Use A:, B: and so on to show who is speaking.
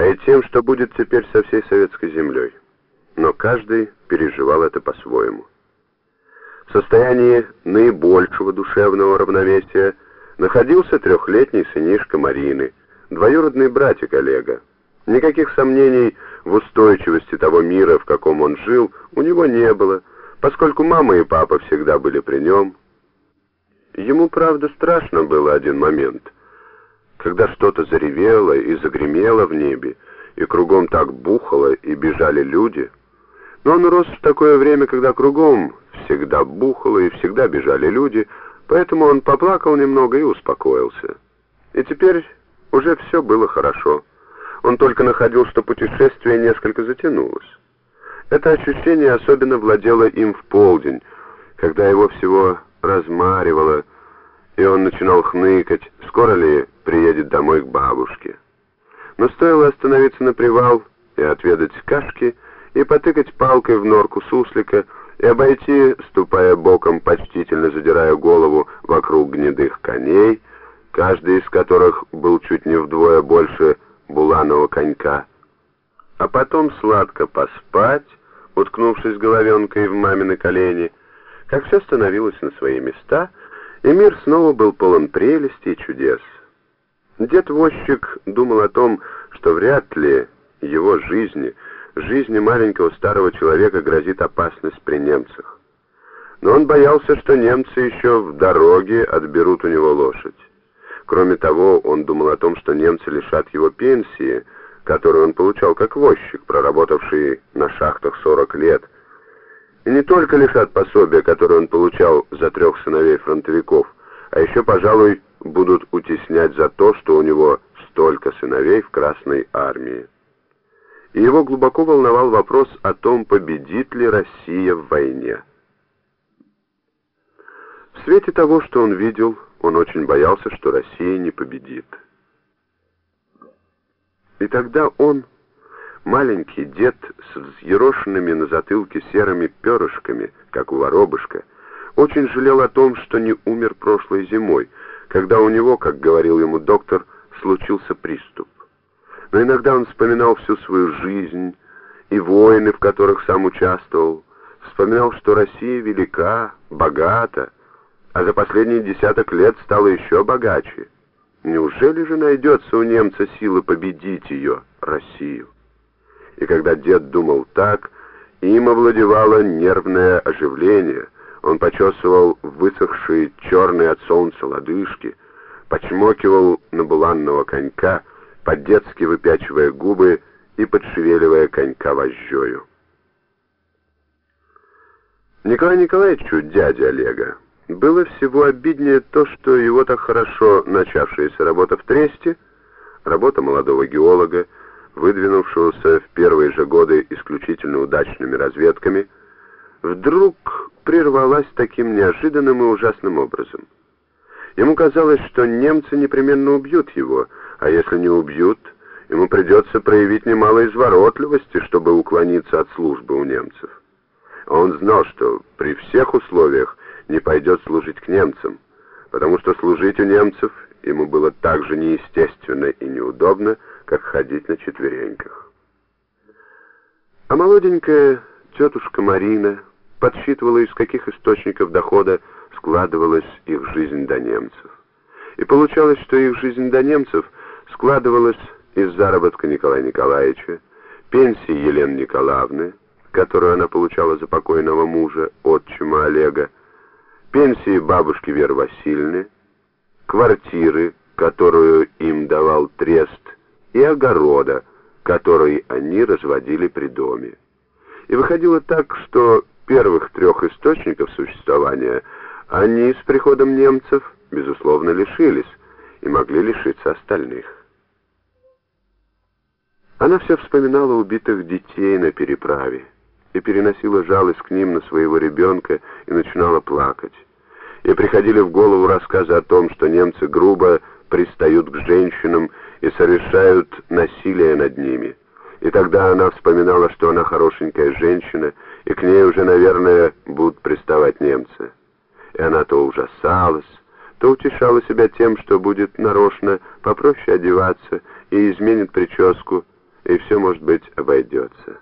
A: а и тем, что будет теперь со всей советской землей. Но каждый переживал это по-своему. В состоянии наибольшего душевного равновесия находился трехлетний сынишка Марины, двоюродный братик Олега. Никаких сомнений в устойчивости того мира, в каком он жил, у него не было, поскольку мама и папа всегда были при нем. Ему, правда, страшно было один момент, когда что-то заревело и загремело в небе, и кругом так бухало и бежали люди. Но он рос в такое время, когда кругом всегда бухало и всегда бежали люди, поэтому он поплакал немного и успокоился. И теперь уже все было хорошо. Он только находил, что путешествие несколько затянулось. Это ощущение особенно владело им в полдень, когда его всего размаривало, и он начинал хныкать, скоро ли приедет домой к бабушке. Но стоило остановиться на привал и отведать кашки, и потыкать палкой в норку суслика, и обойти, ступая боком, почтительно задирая голову вокруг гнедых коней, каждый из которых был чуть не вдвое больше буланого конька, а потом сладко поспать, уткнувшись головенкой в мамины колени, как все становилось на свои места, и мир снова был полон прелести и чудес. Дед-возчик думал о том, что вряд ли его жизни, жизни маленького старого человека грозит опасность при немцах. Но он боялся, что немцы еще в дороге отберут у него лошадь. Кроме того, он думал о том, что немцы лишат его пенсии, которую он получал как возчик, проработавший на шахтах 40 лет, и не только лишат пособия, которое он получал за трех сыновей фронтовиков, а еще, пожалуй, будут утеснять за то, что у него столько сыновей в Красной армии. И его глубоко волновал вопрос о том, победит ли Россия в войне. В свете того, что он видел, он очень боялся, что Россия не победит. И тогда он, маленький дед с взъерошенными на затылке серыми перышками, как у воробушка, очень жалел о том, что не умер прошлой зимой, когда у него, как говорил ему доктор, случился приступ. Но иногда он вспоминал всю свою жизнь и войны, в которых сам участвовал, вспоминал, что Россия велика, богата, а за последние десяток лет стала еще богаче. Неужели же найдется у немца сила победить ее, Россию? И когда дед думал так, им овладевало нервное оживление. Он почесывал высохшие черные от солнца лодыжки, почмокивал на буланного конька, по-детски выпячивая губы и подшевеливая конька вожжою. Николай Николаевичу, дядя Олега, было всего обиднее то, что его так хорошо начавшаяся работа в Тресте, работа молодого геолога, выдвинувшегося в первые же годы исключительно удачными разведками, вдруг прервалась таким неожиданным и ужасным образом. Ему казалось, что немцы непременно убьют его, а если не убьют, ему придется проявить немало изворотливости, чтобы уклониться от службы у немцев. Он знал, что при всех условиях не пойдет служить к немцам, потому что служить у немцев ему было так же неестественно и неудобно, как ходить на четвереньках. А молоденькая тетушка Марина подсчитывала, из каких источников дохода складывалась их жизнь до немцев. И получалось, что их жизнь до немцев складывалась из заработка Николая Николаевича, пенсии Елены Николаевны, которую она получала за покойного мужа, отчима Олега, пенсии бабушки Веры Васильевны, квартиры, которую им давал трест, и огорода, который они разводили при доме. И выходило так, что первых трех источников существования они с приходом немцев, безусловно, лишились и могли лишиться остальных. Она все вспоминала убитых детей на переправе и переносила жалость к ним на своего ребенка и начинала плакать. И приходили в голову рассказы о том, что немцы грубо пристают к женщинам и совершают насилие над ними. И тогда она вспоминала, что она хорошенькая женщина, и к ней уже, наверное, будут приставать немцы. И она то ужасалась, то утешала себя тем, что будет нарочно попроще одеваться и изменит прическу, и все, может быть, обойдется.